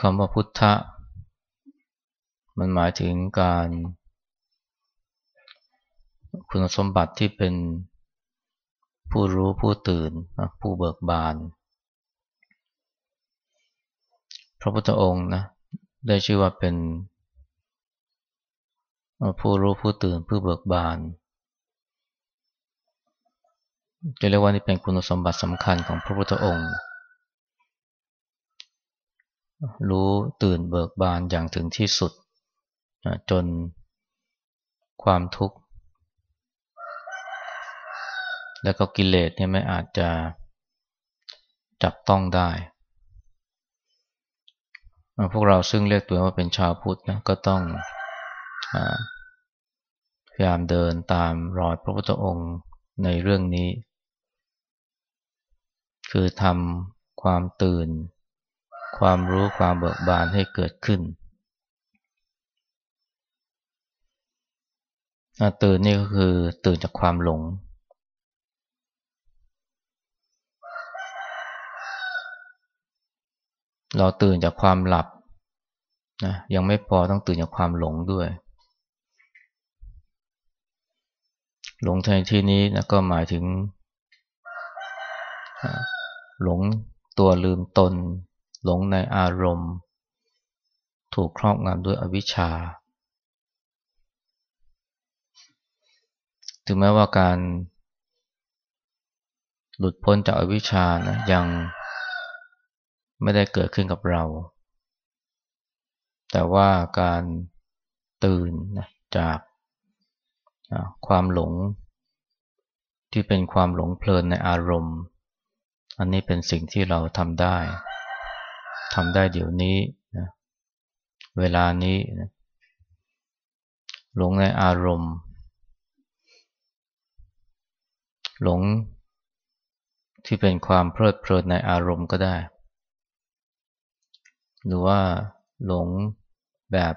คำว่าพุทธะ มันหมายถึงการ คุณสมบัติที่เป็นผู้รู้ผู้ตื่นผู้เบิกบาน พระพุทธองค์นะได้ชื่อว่าเป็น ผู้รู้ผู้ตื่นผู้เบิกบานจะเรียกว่านี่เป็นคุณสมบัติสำคัญของพระพุทธองค์ รู้ตื่นเบิกบานอย่างถึงที่สุด จนความทุกข์ และก็กิเลสเนี่ยไม่อาจจะจับต้องได้ พวกเราซึ่งเรียกตัวว่าเป็นชาวพุทธนะก็ต้องพยายามเดินตามรอยพระพุทธองค์ในเรื่องนี้ คือทำความตื่น ความรู้ความเบิกบานให้เกิดขึ้น ตื่นนี่ก็คือตื่นจากความหลง เราตื่นจากความหลับนะยังไม่พอต้องตื่นจากความหลงด้วย หลงในที่นี้นะก็หมายถึงหลงตัวลืมตน หลงในอารมณ์ ถูกครอบงำด้วยอวิชชา ถึงแม้ว่าการหลุดพ้นจากอวิชชานะยังไม่ได้เกิดขึ้นกับเรา แต่ว่าการตื่นนะจากความหลง ที่เป็นความหลงเพลินในอารมณ์ อันนี้เป็นสิ่งที่เราทำได้ ทำได้เดี๋ยวนี้นะเวลานี้นะหลงในอารมณ์ หลงที่เป็นความเพลิดเพลินในอารมณ์ก็ได้ หรือว่าหลงแบบ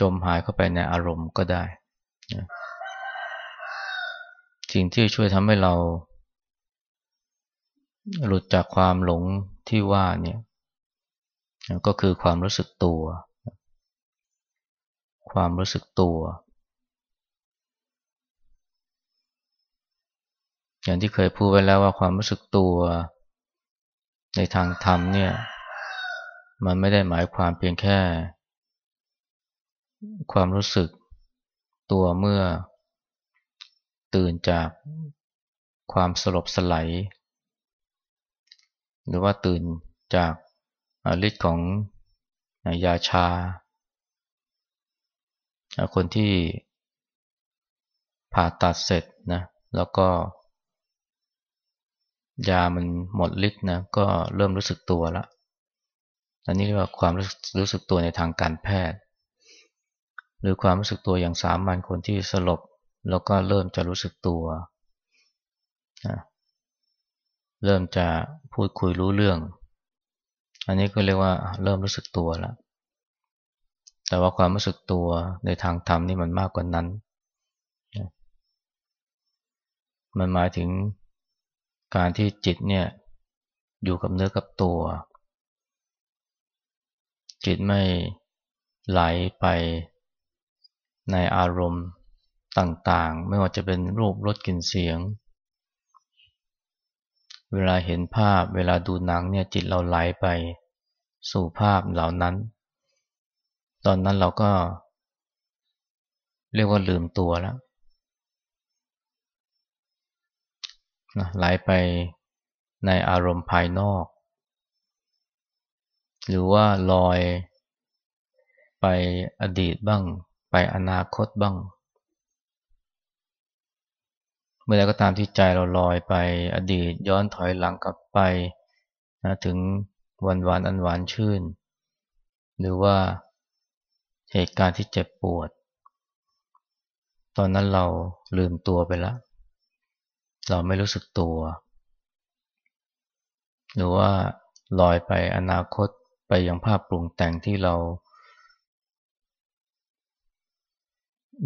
จมหายเข้าไปในอารมณ์ก็ได้นะสิ่งที่ช่วยทำให้เรา หลุดจากความหลงที่ว่าเนี่ย ก็คือความรู้สึกตัว ความรู้สึกตัว อย่างที่เคยพูดไว้แล้วว่าความรู้สึกตัวในทางธรรมเนี่ย มันไม่ได้หมายความเพียงแค่ ความรู้สึกตัวเมื่อ ตื่นจากความสลบสลายหรือว่าตื่นจาก ฤทธิ์ของยาชา คนที่ผ่าตัดเสร็จนะแล้วก็ ยามันหมดฤทธิ์นะก็เริ่มรู้สึกตัวแล้วอันนี้เรียกว่าความรู้สึกตัวในทางการแพทย์ หรือความรู้สึกตัวอย่างสามัญคนที่สลบ แล้วก็เริ่มจะรู้สึกตัวเริ่มจะพูดคุยรู้เรื่อง อันนี้ก็เรียกว่าเริ่มรู้สึกตัวแล้ว แต่ว่าความรู้สึกตัวในทางธรรมนี่มันมากกว่านั้น มันหมายถึงการที่จิตเนี่ยอยู่กับเนื้อกับตัว จิตไม่ไหลไปในอารมณ์ต่างๆ ไม่ว่าจะเป็นรูปรสกลิ่นเสียง เวลาเห็นภาพ เวลาดูหนังเนี่ยจิตเราไหลไปสู่ภาพเหล่านั้น ตอนนั้นเราก็ เรียกว่าลืมตัวแล้วนะไหลไปในอารมณ์ภายนอก หรือว่าลอยไปอดีตบ้าง ไปอนาคตบ้าง เมื่อใดก็ตามที่ใจเราลอยไปอดีตย้อนถอยหลังกลับไปนะถึงวันวานอันหวานชื่น หรือว่าเหตุการณ์ที่เจ็บปวด ตอนนั้นเราลืมตัวไปแล้ว เราไม่รู้สึกตัว หรือว่าลอยไปอนาคตไปยังภาพปรุงแต่งที่เรา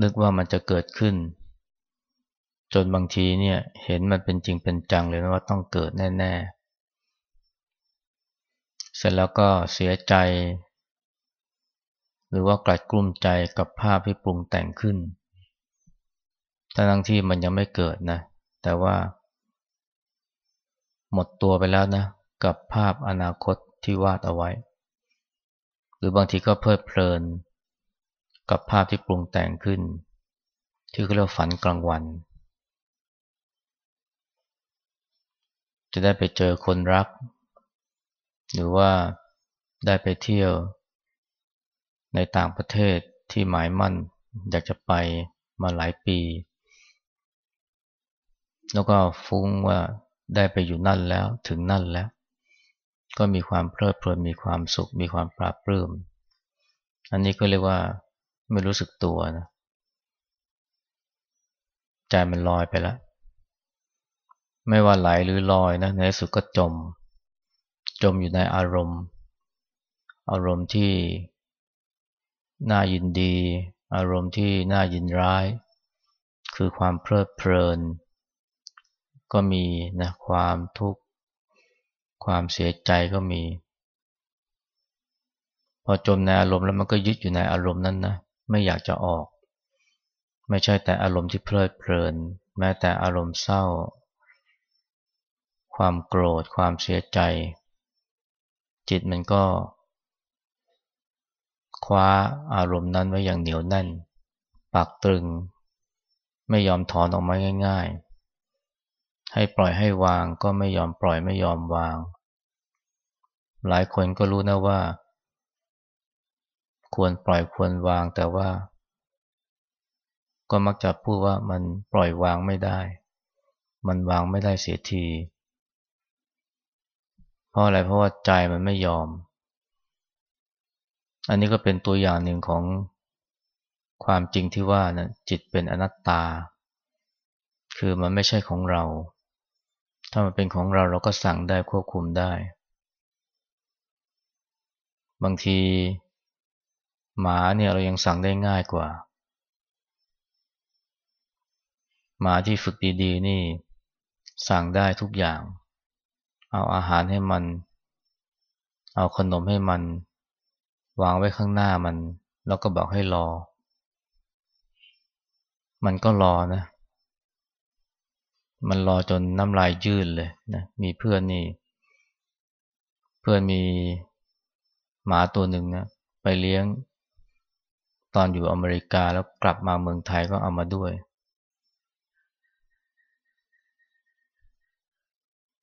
นึกว่ามันจะเกิดขึ้น จนบางทีเนี่ยเห็นมันเป็นจริงเป็นจังเลยนะว่าต้องเกิดแน่ ๆ เสร็จแล้วก็เสียใจ หรือว่ากลัดกลุ้มใจกับภาพที่ปรุงแต่งขึ้นทั้งที่มันยังไม่เกิดนะ แต่ว่า หมดตัวไปแล้วนะ กับภาพอนาคตที่วาดเอาไว้ หรือบางทีก็เพลิดเพลิน กับภาพที่ปรุงแต่งขึ้น ที่เขาเรียกฝันกลางวัน จะได้ไปเจอคนรัก หรือว่าได้ไปเที่ยว ในต่างประเทศที่หมายมั่น อยากจะไปมาหลายปี แล้วก็ฟุ้งว่าได้ไปอยู่นั่นแล้วถึงนั่นแล้ว ก็มีความเพลิดเพลินมีความสุข มีความปราบปลื้มอันนี้ก็เรียกว่าไม่รู้สึกตัวนะใจมันลอยไปแล้ว ไม่ว่าไหลหรือลอยนะในสุดก็จม จมอยู่ในอารมณ์ อารมณ์ที่น่ายินดี อารมณ์ที่น่ายินร้าย คือความเพลิดเพลิน ก็มีนะความทุกข์ ความเสียใจก็มี พอจมในอารมณ์แล้วมันก็ยึดอยู่ในอารมณ์นั้นนะไม่อยากจะออก ไม่ใช่แต่อารมณ์ที่เพลิดเพลิน แม้แต่อารมณ์เศร้า ความโกรธ ความเสียใจ จิตมันก็ คว้าอารมณ์นั้นไว้อย่างเหนียวแน่นปักตรึง ไม่ยอมถอนออกมาง่าย ๆ ให้ปล่อยให้วางก็ไม่ยอมปล่อยไม่ยอมวาง หลายคนก็รู้นะว่า ควรปล่อยควรวางแต่ว่า ก็มักจะพูดว่ามันปล่อยวางไม่ได้ มันวางไม่ได้เสียที ราะอะไรเพราะว่าใจมันไม่ยอม อันนี้ก็เป็นตัวอย่างหนึ่งของความจริงที่ว่านะจิตเป็นอนัตตา คือมันไม่ใช่ของเรา ถ้ามันเป็นของเราเราก็สั่งได้ควบคุมได้ บางทีหมาเนี่ยเรายังสั่งได้ง่ายกว่า หมาที่ฝึกดีๆนี่สั่งได้ทุกอย่าง เอาอาหารให้มัน เอาขนมให้มัน วางไว้ข้างหน้ามัน แล้วก็บอกให้รอ มันก็รอนะ มันรอจนน้ำลายยืดเลยนะมีเพื่อนนี่ เพื่อนมีหมาตัวหนึ่งนะไปเลี้ยง ตอนอยู่อเมริกาแล้วกลับมาเมืองไทยก็เอามาด้วย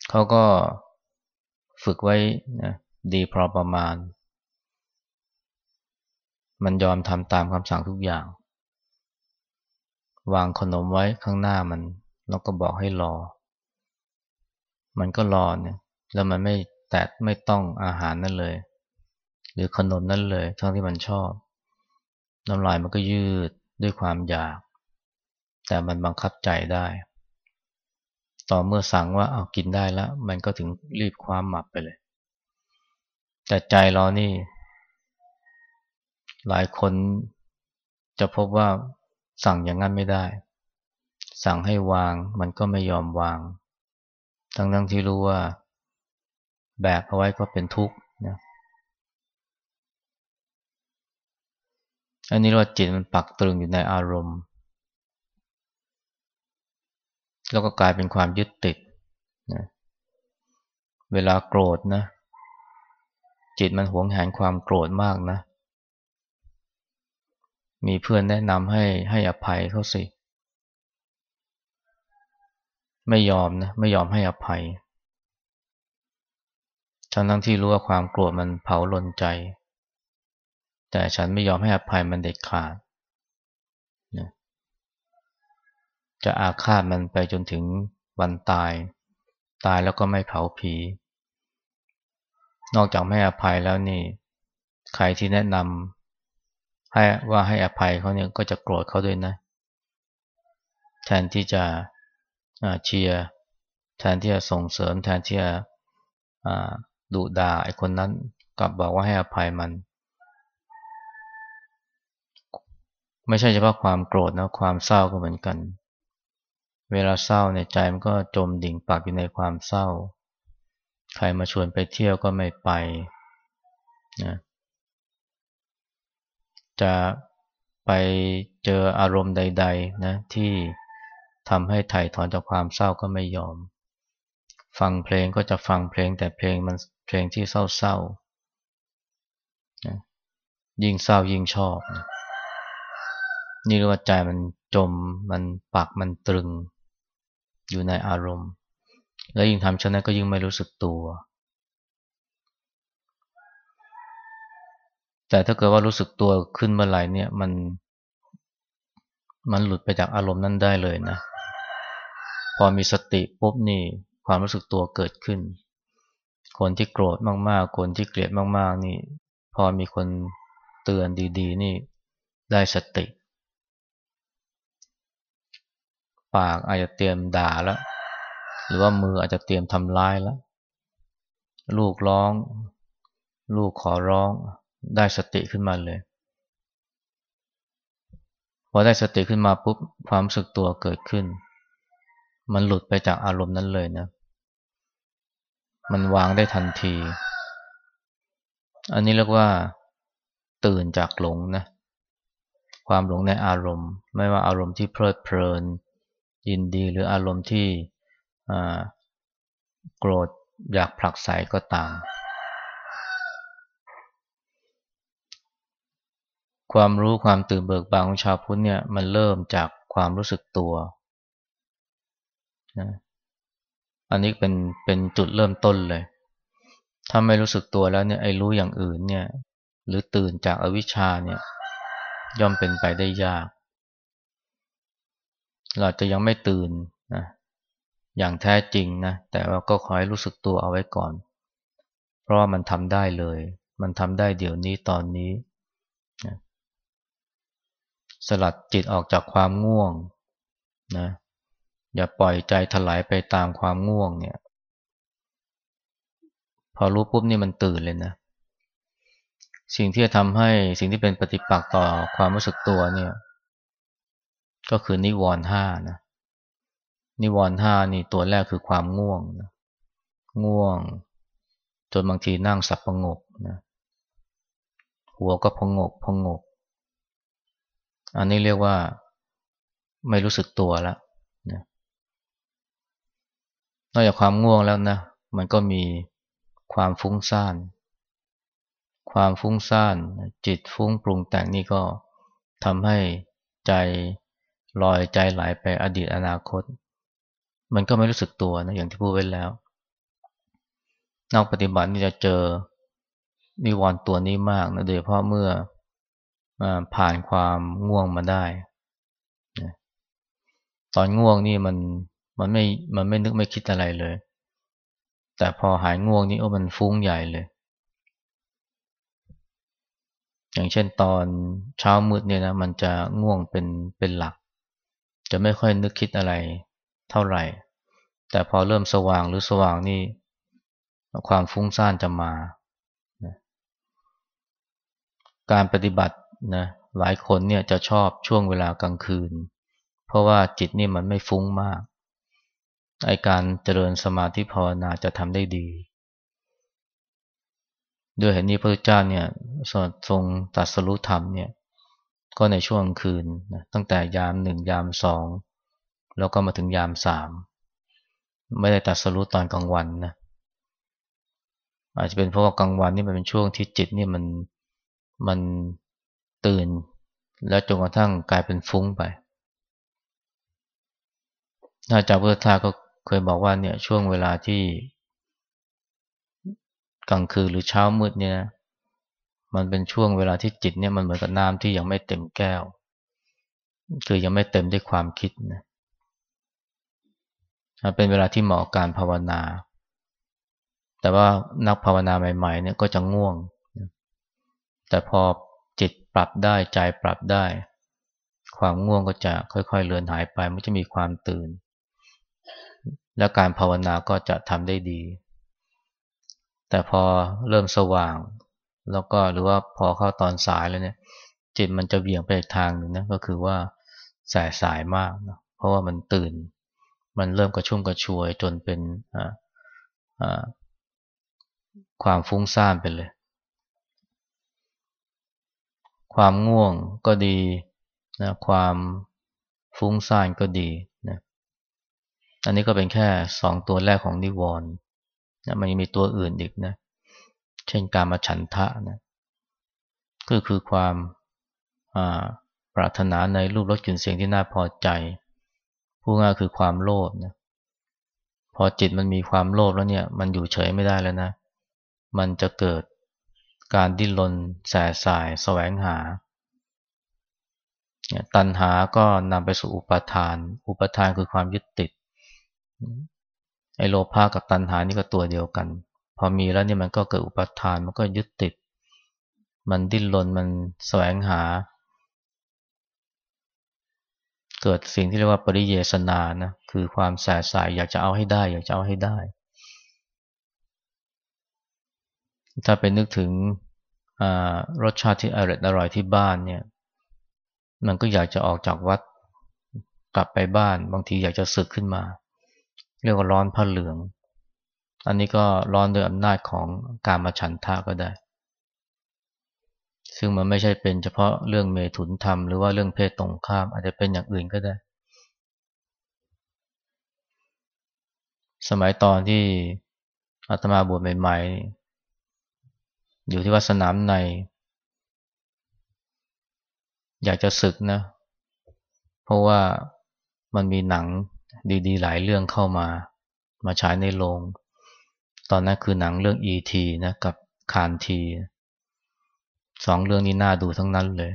เขาก็ฝึกไว้นะดีพอประมาณ มันยอมทำตามคำสั่งทุกอย่าง วางขนมไว้ข้างหน้ามันเราก็บอกให้รอ มันก็รอเนี่ยแล้วมันไม่แตะไม่ต้องอาหารนั่นเลย หรือขนมนั่นเลยทั้งที่มันชอบ น้ำลายมันก็ยืดด้วยความอยาก แต่มันบังคับใจได้ ต่อเมื่อสั่งว่าเอากินได้แล้ว มันก็ถึงรีบความหมับไปเลย แต่ใจเรานี่ หลายคนจะพบว่าสั่งอย่างนั้นไม่ได้ สั่งให้วางมันก็ไม่ยอมวาง ทั้งทั้งที่รู้ว่า แบกเอาไว้ก็เป็นทุกข์นะอันนี้ว่าจิตมันปักตรึงอยู่ในอารมณ์ แล้วก็กลายเป็นความยึดติดนะเวลาโกรธนะ จิตมันหวงแหนความโกรธมากนะ มีเพื่อนแนะนำให้ให้อภัยเขาสิ ไม่ยอมนะ ไม่ยอมให้อภัย ทั้งทั้งที่รู้ว่าความโกรธมันเผาลนใจ แต่ฉันไม่ยอมให้อภัยมันเด็ดขาดนะ จะอาฆาตมันไปจนถึงวันตาย ตายแล้วก็ไม่เผาผี นอกจากไม่อภัยแล้วนี่ ใครที่แนะนำให้ว่าให้อภัยเขาเนี่ยก็จะโกรธเขาด้วยนะ แทนที่จะเชียร์แทนที่จะส่งเสริม แทนที่จะดุด่าไอ้คนนั้นกลับบอกว่าให้อภัยมัน ไม่ใช่เฉพาะความโกรธนะความเศร้าก็เหมือนกัน เวลาเศร้าในใจมันก็จมดิ่งปักอยู่ในความเศร้า ใครมาชวนไปเที่ยวก็ไม่ไปนะจะไปเจออารมณ์ใด ๆ นะ ที่ทำให้ถ่ายถอนจากความเศร้าก็ไม่ยอม ฟังเพลงก็จะฟังเพลงแต่เพลงมันเพลงที่เศร้าๆนะยิ่งเศร้ายิ่งชอบนะนี่เรียกว่าใจมันจมมันปักมันตรึง อยู่ในอารมณ์ แล้วยิ่งทำเช่นนั้นก็ยิ่งไม่รู้สึกตัว แต่ถ้าเกิดว่ารู้สึกตัวขึ้นเมื่อไหร่เนี่ยมัน มันหลุดไปจากอารมณ์นั้นได้เลยนะ พอมีสติปุ๊บนี่ความรู้สึกตัวเกิดขึ้น คนที่โกรธมากๆ คนที่เกลียดมากๆ นี่ พอมีคนเตือนดี ๆ นี่ได้สติ ปากอาจจะเตรียมด่าแล้ว หรือว่ามืออาจจะเตรียมทำร้ายแล้ว ลูกร้อง ลูกขอร้องได้สติขึ้นมาเลย พอได้สติขึ้นมาปุ๊บความสึกตัวเกิดขึ้น มันหลุดไปจากอารมณ์นั้นเลยนะ มันวางได้ทันที อันนี้เรียกว่า ตื่นจากหลงนะ ความหลงในอารมณ์ ไม่ว่าอารมณ์ที่เพลิดเพลิน ยินดีหรืออารมณ์ที่โกรธอยากผลักไสก็ตาม ความรู้ความตื่นเบิกบานของชาวพุทธเนี่ยมันเริ่มจากความรู้สึกตัวนะอันนี้เป็นเป็นจุดเริ่มต้นเลย ถ้าไม่รู้สึกตัวแล้วเนี่ยไอ้รู้อย่างอื่นเนี่ยหรือตื่นจากอวิชชาเนี่ยย่อมเป็นไปได้ยาก เราจะยังไม่ตื่นนะอย่างแท้จริงนะแต่ว่าก็ขอให้รู้สึกตัวเอาไว้ก่อน เพราะว่ามันทำได้เลย มันทำได้เดี๋ยวนี้ตอนนี้นะสลัดจิตออกจากความง่วงนะอย่าปล่อยใจถลายไปตามความง่วงเนี่ย พอรู้ปุ๊บนี่มันตื่นเลยนะ สิ่งที่จะทำให้สิ่งที่เป็นปฏิปักษ์ต่อความรู้สึกตัวเนี่ย ก็คือนิวรณ์ห้านะนิวรณ์ห้านี่ตัวแรกคือความง่วงนะง่วง จนบางทีนั่งสับประงกนะหัวก็พงกพงก อันนี้เรียกว่าไม่รู้สึกตัวแล้วนะนอกจากความง่วงแล้วนะ มันก็มีความฟุ้งซ่าน ความฟุ้งซ่าน จิตฟุ้งปรุงแต่งนี่ก็ทำให้ใจ ลอยใจไหลไปอดีตอนาคต มันก็ไม่รู้สึกตัวนะอย่างที่พูดไว้แล้วนักปฏิบัตินี่จะเจอนิวรณ์ตัวนี้มากนะโดยเฉพาะเมื่อผ่านความง่วงมาได้ ตอนง่วงนี่มันมันไม่มันไม่นึกไม่คิดอะไรเลย แต่พอหายง่วงนี่โอ้มันฟุ้งใหญ่เลย อย่างเช่นตอนเช้ามืดเนี่ยนะมันจะง่วงเป็นเป็นหลัก จะไม่ค่อยนึกคิดอะไรเท่าไหร่ แต่พอเริ่มสว่างหรือสว่างนี่ความฟุ้งซ่านจะมาการปฏิบัตินะหลายคนเนี่ยจะชอบช่วงเวลากลางคืน เพราะว่าจิตนี่มันไม่ฟุ้งมากไอการเจริญสมาธิภาวนาจะทำได้ดี ด้วยเหตุนี้พระพุทธเจ้าเนี่ยทรงตัดสรุธรรมเนี่ย ก็ในช่วงคืนนะตั้งแต่ยามหนึ่งยามสองแล้วก็มาถึงยามสามไม่ได้ตัดสรุปตอนกลางวันนะอาจจะเป็นเพราะว่ากลางวันนี่มันเป็นช่วงที่จิตนี่มันมันตื่น แล้วจนกระทั่งกลายเป็นฟุ้งไปอาจารย์พุทธทาก็เคยบอกว่าเนี่ยช่วงเวลาที่กลางคืนหรือเช้ามืดเนี่ย มันเป็นช่วงเวลาที่จิตเนี่ยมันเหมือนกับน้ำที่ยังไม่เต็มแก้ว คือยังไม่เต็มด้วยความคิดนะเป็นเวลาที่เหมาะการภาวนา แต่ว่านักภาวนาใหม่ ๆ เนี่ยก็จะง่วง แต่พอจิตปรับได้ใจปรับได้ ความง่วงก็จะค่อยๆเลือนหายไป มันจะมีความตื่น และการภาวนาก็จะทำได้ดี แต่พอเริ่มสว่าง แล้วก็หรือว่าพอเข้าตอนสายแล้วเนี่ยจิตมันจะเบี่ยงไปอีกทางหนึ่งนะก็คือว่าสายสายมากนะเพราะว่ามันตื่น มันเริ่มกระชุ่มกระชวยจนเป็นความฟุ้งซ่านไปเลย ความง่วงก็ดีนะความฟุ้งซ่านก็ดีนะอันนี้ก็เป็นแค่สองตัวแรกของนิวรณ์นะมันยังมีตัวอื่นอีกนะ เช่นการมาฉันทะนะก็คือความปรารถนาในรูปรสกลิ่นเสียงที่น่าพอใจ ผู้ง่ายคือความโลภนะพอจิตมันมีความโลภแล้วเนี่ย มันอยู่เฉยไม่ได้แล้วนะ มันจะเกิดการดิ้นรนแสสายแสวงหา ตัณหาก็นำไปสู่อุปทาน อุปทานคือความยึดติด ไอโลภะกับตัณหานี่ก็ตัวเดียวกัน พอมีแล้วเนี่ยมันก็เกิดอุปทานมันก็ยึดติด มันดิ้นรนมันแสวงหา เกิดสิ่งที่เรียกว่าปริเยสนานะคือความแสสายอยากจะเอาให้ได้ อยากจะเอาให้ได้ ถ้าไปนึกถึงรสชาติที่อร่อยอร่อยที่บ้านเนี่ย มันก็อยากจะออกจากวัดกลับไปบ้าน บางทีอยากจะสึกขึ้นมา เรียกว่าร้อนผ้าเหลือง อันนี้ก็ร้อนโดยอำนาจของการมาฉันทาก็ได้ ซึ่งมันไม่ใช่เป็นเฉพาะเรื่องเมถุนธรรมหรือว่าเรื่องเพศตรงข้าม อาจจะเป็นอย่างอื่นก็ได้ สมัยตอนที่อาตมาบวชใหม่ๆ อยู่ที่วัดสนามใน อยากจะศึกนะ เพราะว่ามันมีหนังดีๆ หลายเรื่องเข้ามา มาฉายในโรง ตอนนั้นคือหนังเรื่อง E.T. นะกับคานทีสองเรื่องนี้น่าดูทั้งนั้นเลย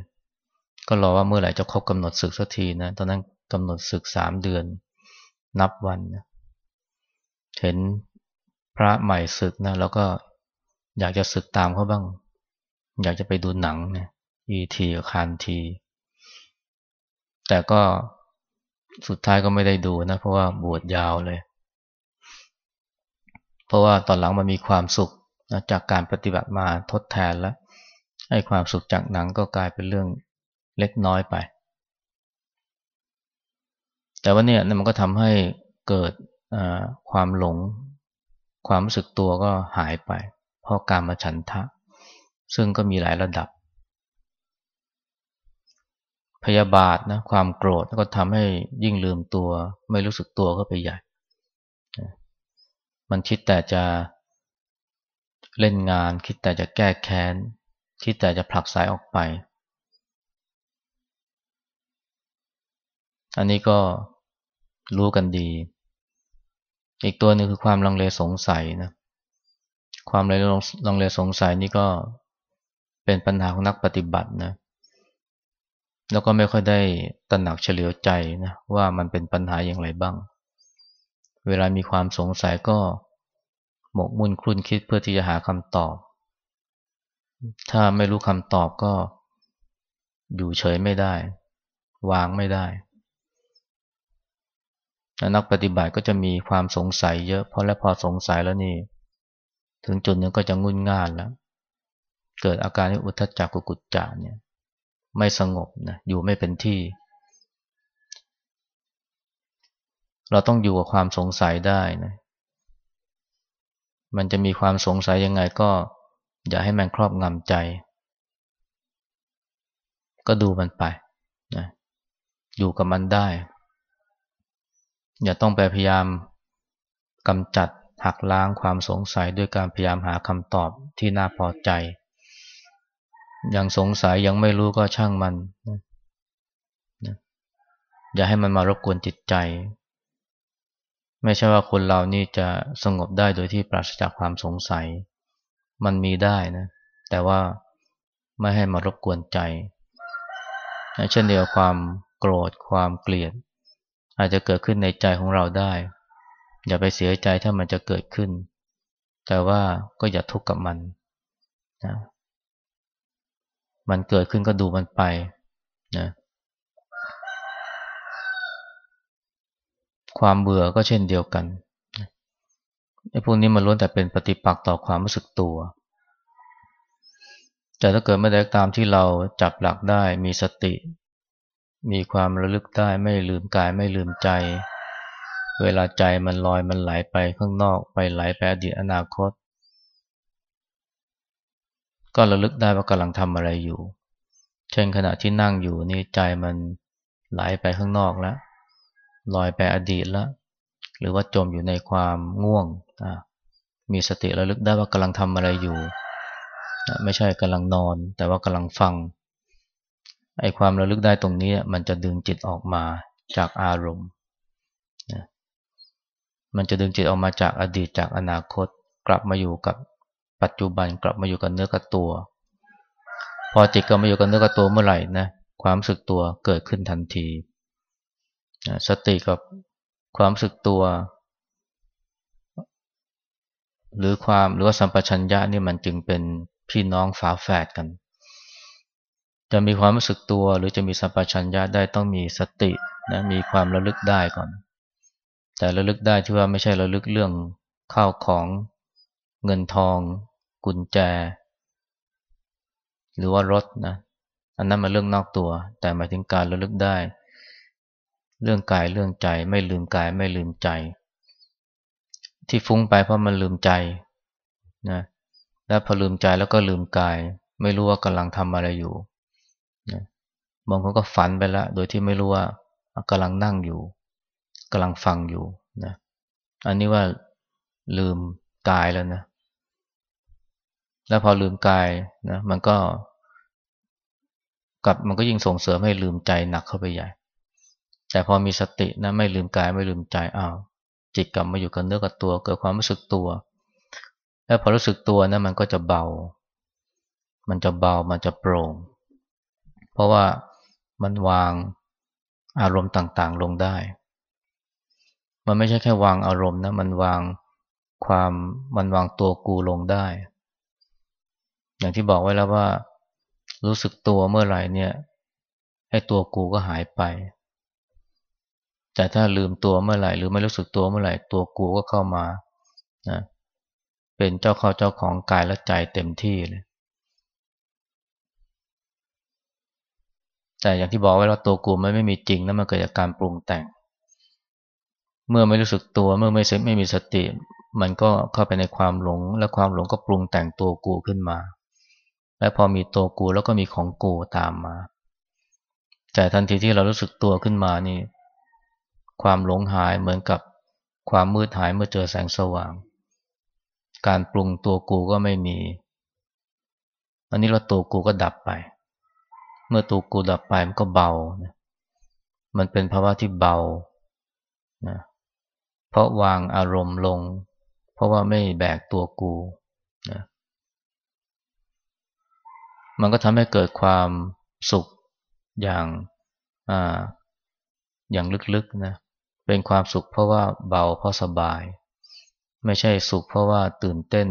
ก็รอว่าเมื่อไหร่จะครบกำหนดศึกสักทีนะ ตอนนั้นกำหนดศึกสามเดือน นับวันนะเห็นพระใหม่ศึกนะแล้วก็อยากจะศึกตามเขาบ้าง อยากจะไปดูหนังเนี่ยอีทีกับคานที แต่ก็สุดท้ายก็ไม่ได้ดูนะ เพราะว่าบวชยาวเลย เพราะว่าตอนหลังมันมีความสุขนะจากการปฏิบัติมาทดแทนแล้วให้ความสุขจากหนังก็กลายเป็นเรื่องเล็กน้อยไป แต่ว่าเนี่ยมันก็ทำให้เกิดความหลง ความรู้สึกตัวก็หายไป เพราะการมาฉันทะ ซึ่งก็มีหลายระดับ พยาบาทนะความโกรธก็ทำให้ยิ่งลืมตัว ไม่รู้สึกตัวก็ไปใหญ่ มันคิดแต่จะเล่นงาน คิดแต่จะแก้แค้น คิดแต่จะผลักสายออกไป อันนี้ก็รู้กันดี อีกตัวนึงคือความลังเลสงสัยนะ ความลังเลสงสัยนี่ก็เป็นปัญหาของนักปฏิบัตินะ แล้วก็ไม่ค่อยได้ตระหนักเฉลียวใจนะว่ามันเป็นปัญหาอย่างไรบ้าง เวลามีความสงสัยก็หมกมุ่นคลุ่นคิดเพื่อที่จะหาคำตอบ ถ้าไม่รู้คำตอบก็อยู่เฉยไม่ได้ วางไม่ได้นักปฏิบัติก็จะมีความสงสัยเยอะเพราะและพอสงสัยแล้วนี่ ถึงจุดนึงก็จะงุนง่านแล้ว เกิดอาการที่อุทจักกุกุจจาเนี่ย ไม่สงบนะอยู่ไม่เป็นที่ เราต้องอยู่กับความสงสัยได้นะมันจะมีความสงสัยยังไงก็ อย่าให้มันครอบงำใจ ก็ดูมันไปนะอยู่กับมันได้ อย่าต้องไปพยายามกำจัดหักล้างความสงสัยด้วยการพยายามหาคำตอบที่น่าพอใจ ยังสงสัยยังไม่รู้ก็ช่างมันอย่าให้มันมารบกวนจิตใจ ไม่ใช่ว่าคนเรานี่จะสงบได้โดยที่ปราศจากความสงสัย มันมีได้นะ แต่ว่าไม่ให้มารบกวนใจ เช่นเดียวความโกรธความเกลียด อาจจะเกิดขึ้นในใจของเราได้ อย่าไปเสียใจถ้ามันจะเกิดขึ้น แต่ว่าก็อย่าทุกข์กับมันนะมันเกิดขึ้นก็ดูมันไปนะ ความเบื่อก็เช่นเดียวกันไอ้พวกนี้มันล้วนแต่เป็นปฏิปักษ์ต่อความรู้สึกตัว แต่ถ้าเกิดเมื่อใดตามที่เราจับหลักได้มีสติ มีความระลึกได้ไม่ลืมกายไม่ลืมใจ เวลาใจมันลอยมันไหลไปข้างนอกไปไหลไปอดีตอนาคต ก็ระลึกได้ว่ากำลังทำอะไรอยู่ เช่นขณะที่นั่งอยู่นี่ใจมันไหลไปข้างนอกแล้ว ลอยไปอดีตแล้ว หรือว่าจมอยู่ในความง่วง มีสติระลึกได้ว่ากำลังทำอะไรอยู่ ไม่ใช่กำลังนอน แต่ว่ากำลังฟัง ไอ้ความระลึกได้ตรงนี้มันจะดึงจิตออกมาจากอารมณ์ มันจะดึงจิตออกมาจากอดีตจากอนาคต กลับมาอยู่กับปัจจุบันกลับมาอยู่กับเนื้อกับตัว พอจิตกลับมาอยู่กับเนื้อกับตัวเมื่อไหร่นะความสึกตัวเกิดขึ้นทันที สติกับความสึกตัว หรือความหรือว่าสัมปชัญญะนี่มันจึงเป็นพี่น้องฝาแฝดกัน จะมีความรู้สึกตัวหรือจะมีสัมปชัญญะได้ต้องมีสตินะมีความระลึกได้ก่อน แต่ระลึกได้ที่ว่าไม่ใช่ระลึกเรื่องข้าวของเงินทอง กุญแจ หรือว่ารถนะอันนั้นมันเรื่องนอกตัว แต่หมายถึงการระลึกได้ เรื่องกายเรื่องใจ ไม่ลืมกายไม่ลืมใจ ที่ฟุ้งไปเพราะมันลืมใจนะแล้วพอลืมใจแล้วก็ลืมกาย ไม่รู้ว่ากำลังทำอะไรอยู่นะบางคนก็ฝันไปแล้วโดยที่ไม่รู้ว่ากำลังนั่งอยู่กำลังฟังอยู่นะอันนี้ว่าลืมกายแล้วนะแล้วพอลืมกายนะมันก็กลับมันก็ยิ่งส่งเสริมให้ลืมใจหนักเข้าไปใหญ่ แต่พอมีสตินะไม่ลืมกายไม่ลืมใจอ้าวจิตกลับมาอยู่กับเนื้อกับตัวเกิดความรู้สึกตัว แล้วพอรู้สึกตัวนะมันก็จะเบา มันจะเบามันจะโปร่ง เพราะว่ามันวางอารมณ์ต่างๆลงได้ มันไม่ใช่แค่วางอารมณ์นะมันวางความมันวางตัวกูลงได้ อย่างที่บอกไว้แล้วว่า รู้สึกตัวเมื่อไหร่เนี่ยให้ตัวกูก็หายไป แต่ถ้าลืมตัวเมื่อไหร่หรือไม่รู้สึกตัวเมื่อไหร่ตัวกูก็เข้ามานะเป็นเจ้าข้าเจ้าของกายและใจเต็มที่เลยแต่อย่างที่บอกไว้ว่าตัวกูมันไม่มีจริงนะมันเกิดจากการปรุงแต่ง เมื่อไม่รู้สึกตัวเมื่อไม่ไม่มีสติ มันก็เข้าไปในความหลง และความหลงก็ปรุงแต่งตัวกูขึ้นมา และพอมีตัวกูแล้วก็มีของกูตามมา แต่ทันทีที่เรารู้สึกตัวขึ้นมานี่ ความหลงหายเหมือนกับความมืดหายเมื่อเจอแสงสว่าง การปรุงตัวกูก็ไม่มี อันนี้เราตัวกูก็ดับไป เมื่อตัวกูดับไปมันก็เบา มันเป็นภาวะที่เบานะเพราะวางอารมณ์ลง เพราะว่าไม่แบกตัวกูนะมันก็ทำให้เกิดความสุขอย่างอย่างลึกๆนะ เป็นความสุขเพราะว่าเบาเพราะสบาย ไม่ใช่สุขเพราะว่าตื่นเต้น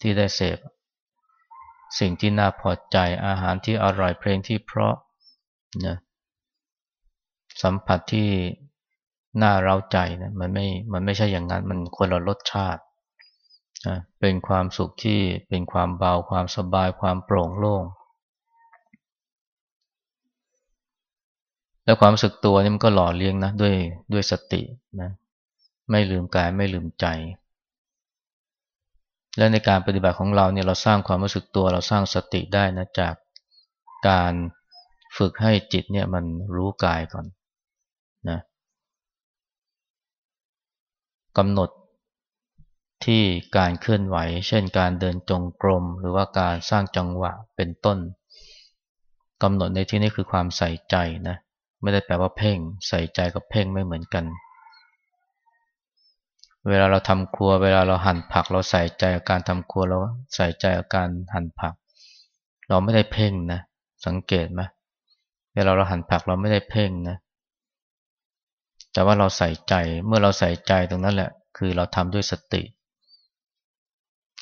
ที่ได้เสพสิ่งที่น่าพอใจอาหารที่อร่อยเพลงที่เพราะนะสัมผัสที่น่าเร้าใจนะมันไม่มันไม่ใช่อย่างนั้นมันคนละรสชาตินะเป็นความสุขที่เป็นความเบาความสบายความโปร่งโล่ง แล้วความรู้สึกตัวนี่มันก็หล่อเลี้ยงนะด้วยด้วยสตินะไม่ลืมกายไม่ลืมใจ และในการปฏิบัติของเราเนี่ยเราสร้างความรู้สึกตัวเราสร้างสติได้นะจากการฝึกให้จิตเนี่ยมันรู้กายก่อนนะกำหนดที่การเคลื่อนไหว เช่นการเดินจงกรม หรือว่าการสร้างจังหวะเป็นต้นกำหนดในที่นี้คือความใส่ใจนะ ไม่ได้แปลว่าเพ่ง ใส่ใจกับเพ่งไม่เหมือนกัน เวลาเราทำครัว เวลาเราหั่นผัก เราใส่ใจกับการทำครัวเราใส่ใจกับการหั่นผัก เราไม่ได้เพ่งนะ สังเกตไหมเวลาเราหั่นผักเราไม่ได้เพ่งนะ แต่ว่าเราใส่ใจ เมื่อเราใส่ใจตรงนั้นแหละ คือเราทำด้วยสติ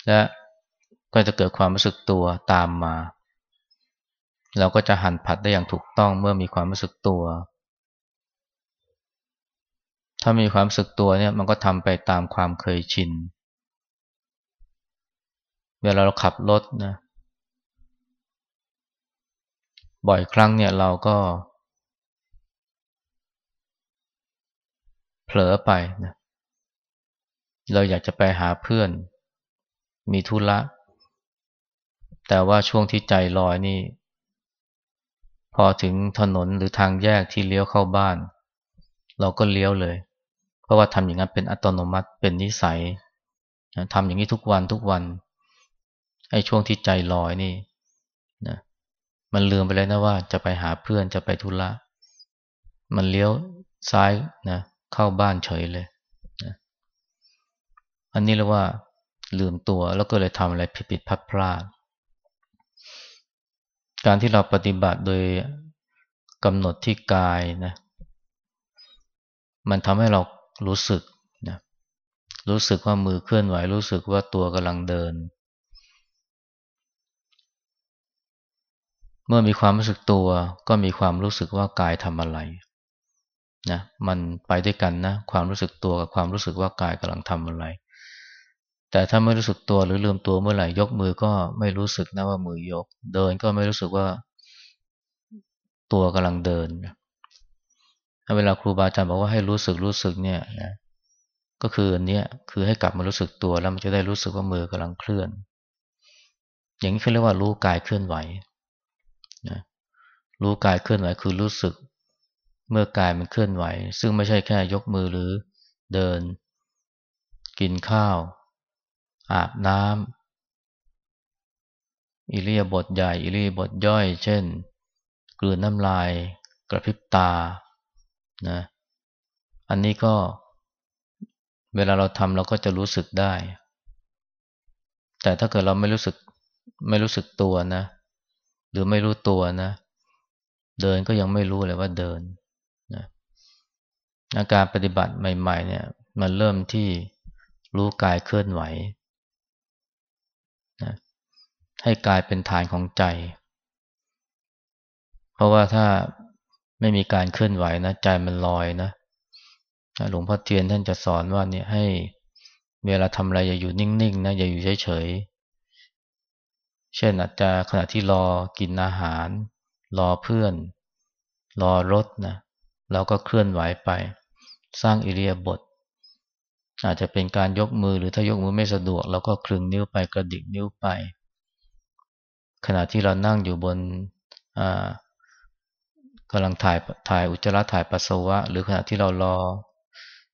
และก็จะเกิดความรู้สึกตัวตามมา เราก็จะหั่นผัดได้อย่างถูกต้องเมื่อมีความรู้สึกตัว ถ้ามีความรู้สึกตัวเนี่ยมันก็ทำไปตามความเคยชิน เวลาเราขับรถนะบ่อยครั้งเนี่ยเราก็ เผลอไปนะเราอยากจะไปหาเพื่อน มีธุระแต่ว่าช่วงที่ใจลอยนี่ อถึงถนนหรือทางแยกที่เลี้ยวเข้าบ้าน เราก็เลี้ยวเลย เพราะว่าทำอย่างนั้นเป็นอัตโนมัติเป็นนิสัยทำอย่างนี้ทุกวันทุกวันไอ้ช่วงที่ใจลอยนี่นะมันลืมไปเลยนะว่าจะไปหาเพื่อนจะไปธุระมันเลี้ยวซ้ายนะเข้าบ้านเฉยเลยนะอันนี้เรียกว่าลืมตัวแล้วก็เลยทำอะไรผิดผิดพลาดพลาด การที่เราปฏิบัติโดยกำหนดที่กายนะมันทำให้เรารู้สึกนะรู้สึกว่ามือเคลื่อนไหว รู้สึกว่าตัวกำลังเดิน เมื่อมีความรู้สึกตัวก็มีความรู้สึกว่ากายทำอะไรนะมันไปด้วยกันนะความรู้สึกตัวกับความรู้สึกว่ากายกำลังทำอะไร แต่ถ้าไม่รู้สึกตัวหรือลืมตัวเมื่อไหร่ยกมือก็ไม่รู้สึกนะว่ามือยก เดินก็ไม่รู้สึกว่า ตัวกำลังเดินเวลาครูบาอาจารย์บอกว่าให้รู้สึกรู้สึกเนี่ยนะก็คืออันนี้คือให้กลับมารู้สึกตัวแล้วมันจะได้รู้สึกว่ามือกำลังเคลื่อน อย่างนี้เขาเรียกว่ารู้กายเคลื่อนไหวนะรู้กายเคลื่อนไหวคือรู้สึก เมื่อกายมันเคลื่อนไหว ซึ่งไม่ใช่แค่ยกมือหรือเดิน กินข้าว อาบน้ำอิเลียบทใหญ่อิเลียบทย่อย เช่น กลืนน้ำลายกระพริบตานะอันนี้ก็เวลาเราทำเราก็จะรู้สึกได้ แต่ถ้าเกิดเราไม่รู้สึกไม่รู้สึกตัวนะ หรือไม่รู้ตัวนะ เดินก็ยังไม่รู้เลยว่าเดินนะอาการปฏิบัติใหม่ ๆ เนี่ย มันเริ่มที่รู้กายเคลื่อนไหว ให้กายเป็นฐานของใจ เพราะว่าถ้าไม่มีการเคลื่อนไหวนะใจมันลอยนะหลวงพ่อเทียนท่านจะสอนว่าเนี่ยให้เวลาทำอะไรอย่าอยู่นิ่งๆนะอย่าอยู่เฉยๆเช่นอาจจะขณะที่รอกินอาหาร รอเพื่อน รอรถนะเราก็เคลื่อนไหวไป สร้างอิเลียบทอาจจะเป็นการยกมือหรือถ้ายกมือไม่สะดวกเราก็คลึงนิ้วไปกระดิกนิ้วไป ขณะที่เรานั่งอยู่บนกำลังถ่ายถ่ายอุจจาระถ่ายปัสสาวะ หรือขณะที่เรารอ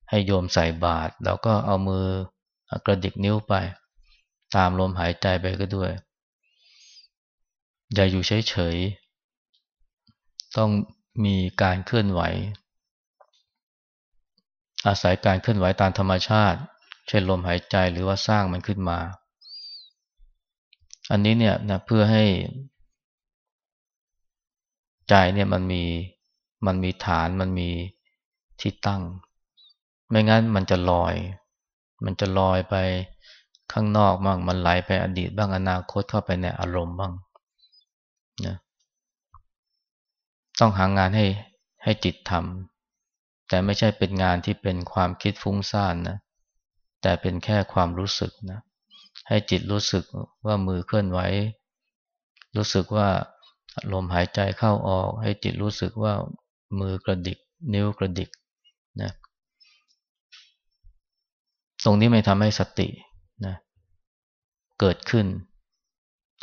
ให้โยมใส่บาตรแล้วก็เอามือกระดิกนิ้วไป ตามลมหายใจไปก็ด้วย อย่าอยู่เฉยๆต้องมีการเคลื่อนไหว อาศัยการเคลื่อนไหวตามธรรมชาติ เช่นลมหายใจหรือว่าสร้างมันขึ้นมา อันนี้เนี่ยนะเพื่อให้ใจเนี่ยมันมีมันมีฐานมันมีที่ตั้ง ไม่งั้นมันจะลอย มันจะลอยไปข้างนอกบ้างมันไหลไปอดีตบ้างอนาคตเข้าไปในอารมณ์บ้างนะต้องหางานให้ให้จิตทำแต่ไม่ใช่เป็นงานที่เป็นความคิดฟุ้งซ่านนะแต่เป็นแค่ความรู้สึกนะ ให้จิตรู้สึกว่ามือเคลื่อนไหว รู้สึกว่าลมหายใจเข้าออก ให้จิตรู้สึกว่ามือกระดิก นิ้วกระดิกนะตรงนี้ไม่ทำให้สตินะเกิดขึ้น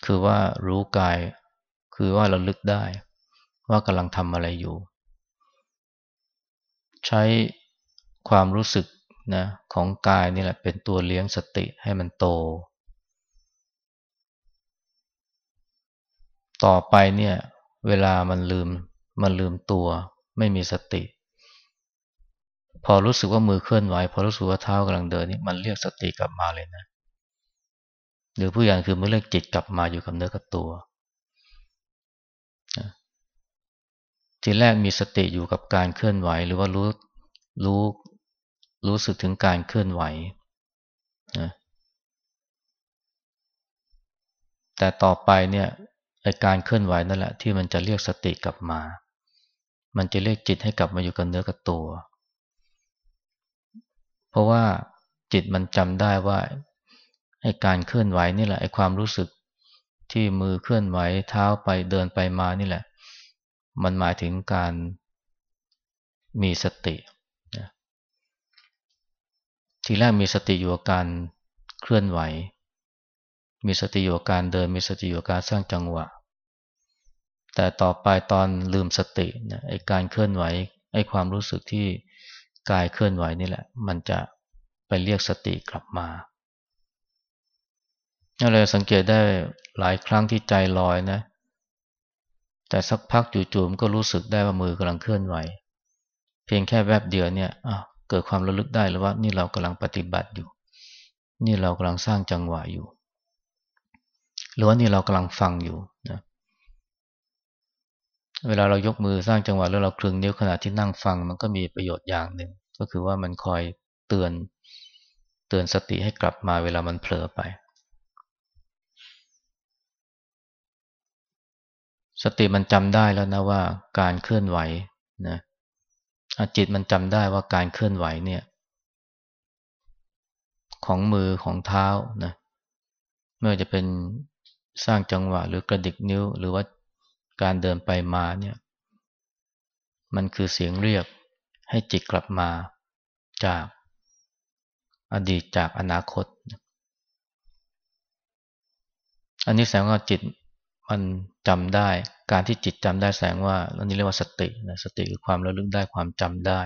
คือว่ารู้กาย คือว่าเราลึกได้ ว่ากำลังทำอะไรอยู่ ใช้ความรู้สึกนะของกายนี่แหละเป็นตัวเลี้ยงสติให้มันโต ต่อไปเนี่ยเวลามันลืมมันลืมตัว ไม่มีสติ พอรู้สึกว่ามือเคลื่อนไหว พอรู้สึกว่าเท้ากำลังเดินนี่มันเรียกสติกลับมาเลยนะ หรือผู้อย่างคือมันเรียกจิตกลับมาอยู่กับเนื้อกับตัวทีแรกมีสติอยู่กับการเคลื่อนไหว หรือว่ารู้รู้รู้สึกถึงการเคลื่อนไหวนะแต่ต่อไปเนี่ย ไอการเคลื่อนไหวนั่นแหละที่มันจะเรียกสติกลับมา มันจะเรียกจิตให้กลับมาอยู่กับเนื้อกับตัว เพราะว่าจิตมันจำได้ว่าไอการเคลื่อนไหวนี่แหละไอความรู้สึกที่มือเคลื่อนไหวเท้าไปเดินไปมานี่แหละ มันหมายถึงการมีสติทีแรกมีสติอยู่กับการเคลื่อนไหว มีสติอยู่กับการเดิน มีสติอยู่กับการสร้างจังหวะ แต่ต่อไปตอนลืมสตินะไอการเคลื่อนไหวไอความรู้สึกที่กายเคลื่อนไหวนี่แหละ มันจะไปเรียกสติกลับมาเราสังเกตได้หลายครั้งที่ใจลอยนะ แต่สักพักจู่ๆมันก็รู้สึกได้ว่ามือกำลังเคลื่อนไหว เพียงแค่แวบเดียวเนี่ยเกิดความระลึกได้แล้วว่า นี่เรากำลังปฏิบัติอยู่ นี่เรากำลังสร้างจังหวะอยู่ หรือว่านี่เรากำลังฟังอยู่นะเเวลาเรายกมือสร้างจังหวะแล้วเราคลึงนิ้วขณะที่นั่งฟัง มันก็มีประโยชน์อย่างหนึ่ง ก็คือว่ามันคอยเตือนเตือนสติให้กลับมาเวลามันเผลอไป สติมันจำได้แล้วนะว่าการเคลื่อนไหวนะจิตมันจำได้ว่าการเคลื่อนไหวเนี่ย ของมือของเท้านะไม่ว่าจะเป็นสร้างจังหวะหรือกระดิกนิ้ว หรือว่า การเดินไปมาเนี่ยมันคือเสียงเรียกให้จิตกลับมาจากอดีตจากอนาคต อันนี้แสดงว่าจิตมันจำได้ การที่จิตจำได้แสดงว่าอันนี้เรียกว่าสตินะสติคือความระลึกได้ความจำได้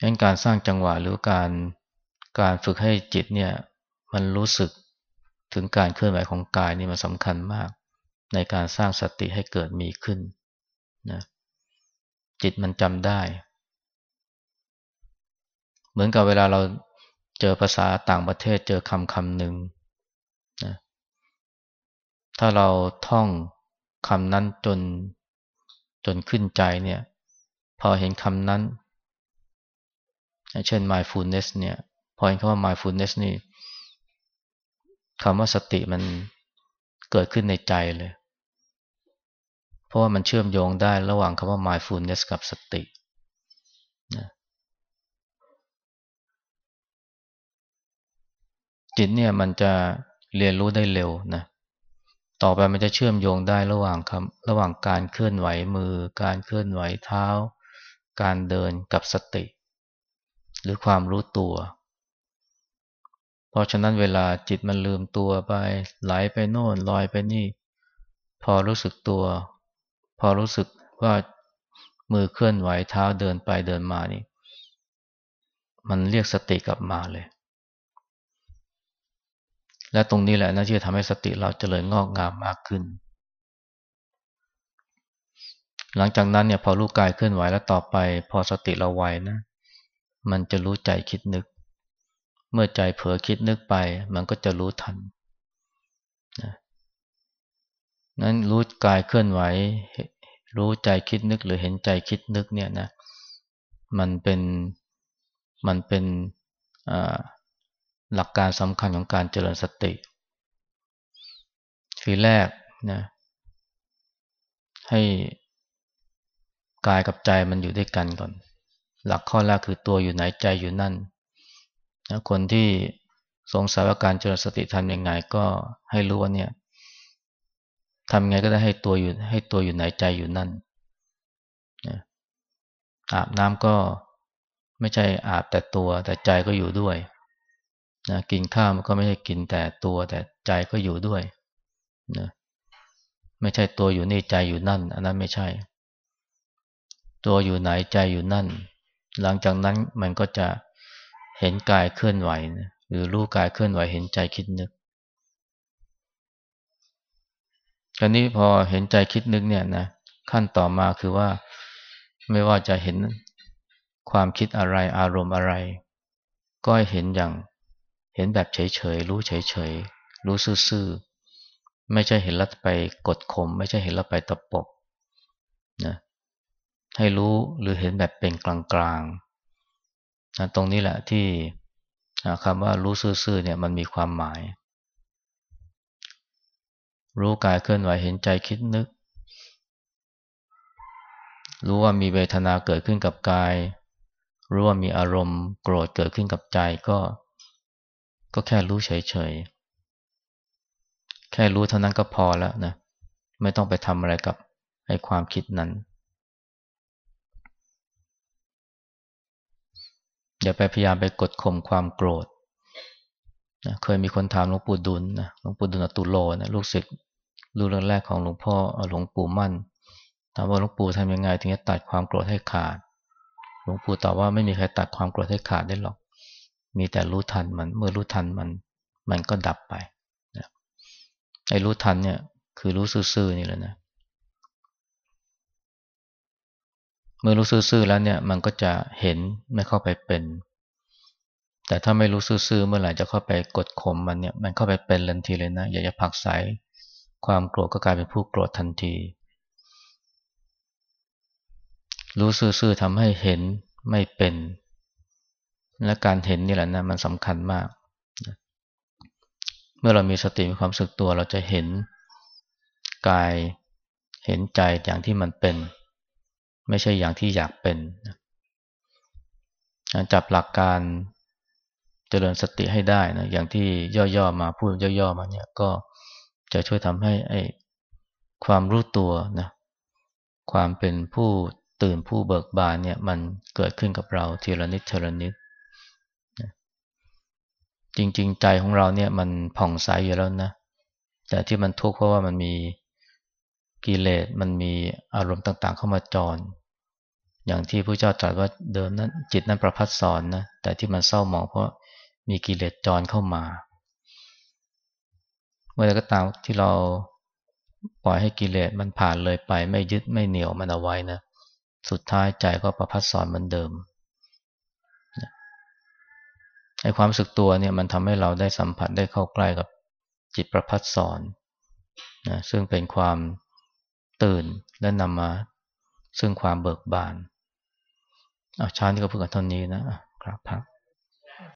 งั้นการสร้างจังหวะหรือการการฝึกให้จิตเนี่ยมันรู้สึกถึงการเคลื่อนไหวของกายนี่มันสำคัญมาก ในการสร้างสติให้เกิดมีขึ้นนะจิตมันจำได้ เหมือนกับเวลาเราเจอภาษาต่างประเทศเจอคำคำหนึ่งนะถ้าเราท่องคำนั้นจนจนขึ้นใจเนี่ย พอเห็นคำนั้น เช่น mindfulness เนี่ย พอเห็นคำว่า mindfulness นี่คำว่าสติมัน เกิดขึ้นในใจเลย เพราะว่ามันเชื่อมโยงได้ระหว่างคำว่า mindfulness กับสตินะจิตเนี่ยมันจะเรียนรู้ได้เร็วนะ ต่อไปมันจะเชื่อมโยงได้ระหว่างคำระหว่างการเคลื่อนไหวมือ การเคลื่อนไหวเท้า การเดินกับสติ หรือความรู้ตัว ราะฉะนั้นเวลาจิตมันลืมตัวไป ไหลไปโน่นลอยไปนี่ พอรู้สึกตัว พอรู้สึกว่ามือเคลื่อนไหวเท้าเดินไปเดินมานี่ มันเรียกสติกลับมาเลย และตรงนี้แหละนะที่จะทำให้สติเราเจริญงอกงามมากขึ้น หลังจากนั้นเนี่ยพอรู้กายเคลื่อนไหวแล้วต่อไป พอสติเราไวนะ มันจะรู้ใจคิดนึก เมื่อใจเผลอคิดนึกไป มันก็จะรู้ทันนะนั้นรู้กายเคลื่อนไหว รู้ใจคิดนึกหรือเห็นใจคิดนึกเนี่ยนะมันเป็นมันเป็นหลักการสำคัญของการเจริญสติทีแรกนะให้กายกับใจมันอยู่ด้วยกันก่อน หลักข้อแรกคือตัวอยู่ไหนใจอยู่นั่น นะคนที่สงสัยว่าการเจริญสติทำยังไงก็ให้รู้ว่าเนี่ยทำไงก็ได้ให้ตัวอยู่ให้ตัวอยู่ไหนใจอยู่นั่นนะอาบน้ำก็ไม่ใช่อาบแต่ตัวแต่ใจก็อยู่ด้วยนะกินข้าวมันก็ไม่ใช่กินแต่ตัวแต่ใจก็อยู่ด้วยนะไม่ใช่ตัวอยู่นี่ใจอยู่นั่น อันนั้นไม่ใช่ ตัวอยู่ไหนใจอยู่นั่น หลังจากนั้นมันก็จะ เห็นกายเคลื่อนไหวนะหรือรู้กายเคลื่อนไหวเห็นใจคิดนึกคราวนี้พอเห็นใจคิดนึกเนี่ยนะขั้นต่อมาคือว่าไม่ว่าจะเห็นความคิดอะไรอารมณ์อะไร ก็เห็นอย่างเห็นแบบเฉยๆรู้เฉยๆรู้ซื่อๆไม่ใช่เห็นแล้วไปกดข่มไม่ใช่เห็นแล้วไปตะปบนะให้รู้หรือเห็นแบบเป็นกลางๆ นะตรงนี้แหละที่คำว่ารู้ซื่อๆเนี่ยมันมีความหมาย รู้กายเคลื่อนไหวเห็นใจคิดนึก รู้ว่ามีเวทนาเกิดขึ้นกับกาย รู้ว่ามีอารมณ์โกรธเกิดขึ้นกับใจก็ ก็แค่รู้เฉยๆ แค่รู้เท่านั้นก็พอแล้วนะ ไม่ต้องไปทำอะไรกับไอ้ความคิดนั้น อย่าไปพยายามไปกดข่มความโกรธนะเคยมีคนถามหลวงปู่ดุลนะหลวงปู่ดุลอตุโลนะลูกศิษย์รู้เรื่องแรกของหลวงพ่อหลวงปู่มั่นถามว่าหลวงปู่ทำยังไงถึงจะตัดความโกรธให้ขาด หลวงปู่ตอบว่าไม่มีใครตัดความโกรธให้ขาดได้หรอก มีแต่รู้ทันมันเมื่อรู้ทันมัน มันก็ดับไปไอ้รู้ทันเนี่ยคือรู้ซื่อๆนี่แหละนะ เมื่อรู้ซื่อๆแล้วเนี่ยมันก็จะเห็นไม่เข้าไปเป็น แต่ถ้าไม่รู้ซื่อๆเมื่อไหร่จะเข้าไปกดข่มมันเนี่ยมันเข้าไปเป็นทันทีเลยนะอยากจะผักใสความโกรธก็กลายเป็นผู้โกรธทันที รู้ซื่อๆทำให้เห็นไม่เป็น และการเห็นนี่แหละนะมันสำคัญมาก เมื่อเรามีสติมีความสึกตัวเราจะเห็นกายเห็นใจอย่างที่มันเป็น ไม่ใช่อย่างที่อยากเป็นจับหลักการเจริญสติให้ได้นะอย่างที่ย่อๆมาพูดย่อๆมาเนี่ยก็จะช่วยทำให้ไอ้ความรู้ตัวนะความเป็นผู้ตื่นผู้เบิกบานเนี่ยมันเกิดขึ้นกับเราทีละนิดทีละนิดจริงๆ ใจของเราเนี่ยมันผ่องใสอยู่แล้วนะแต่ที่มันทุกข์เพราะว่ามันมี กิเลสมันมีอารมณ์ต่างๆ เข้ามาจร อย่างที่พระเจ้าตรัสว่าเดิมนั้นจิตนั้นประพัดสอนนะแต่ที่มันเศร้าหมองเพราะมีกิเลสจรเข้ามา เมื่อไรก็ตามที่เราปล่อยให้กิเลสมันผ่านเลยไป ไม่ยึดไม่เหนี่ยวมันเอาไว้นะสุดท้ายใจก็ประพัดสอนเหมือนเดิมไอ้ความสึกตัวเนี่ยมันทำให้เราได้สัมผัสได้เข้าใกล้กับจิตประพัดสอนนะซึ่งเป็นความ ตื่นและนำมา ซึ่งความเบิกบานอาชานี่ก็พูดกันเท่านี้นะครับพัก